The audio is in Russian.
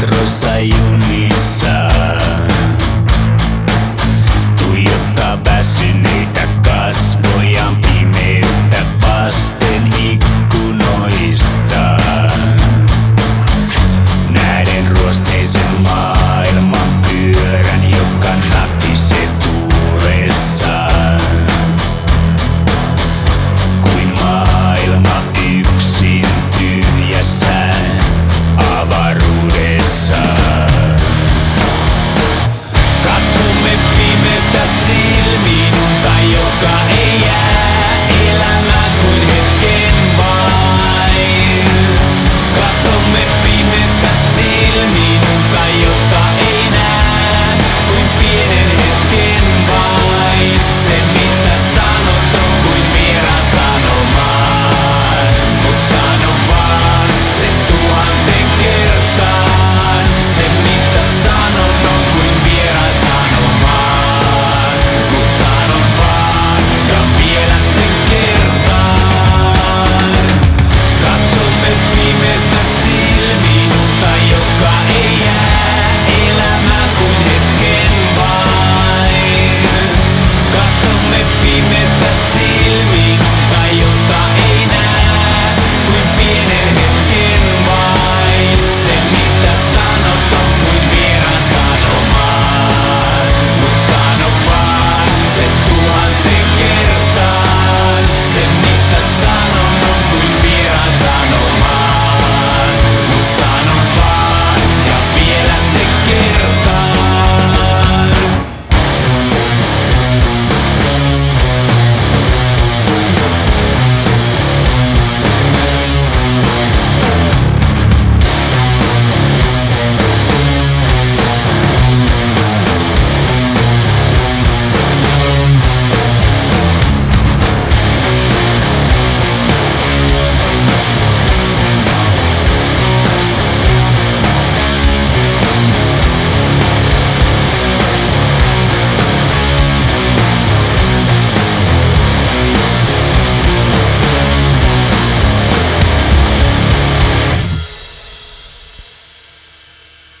трусою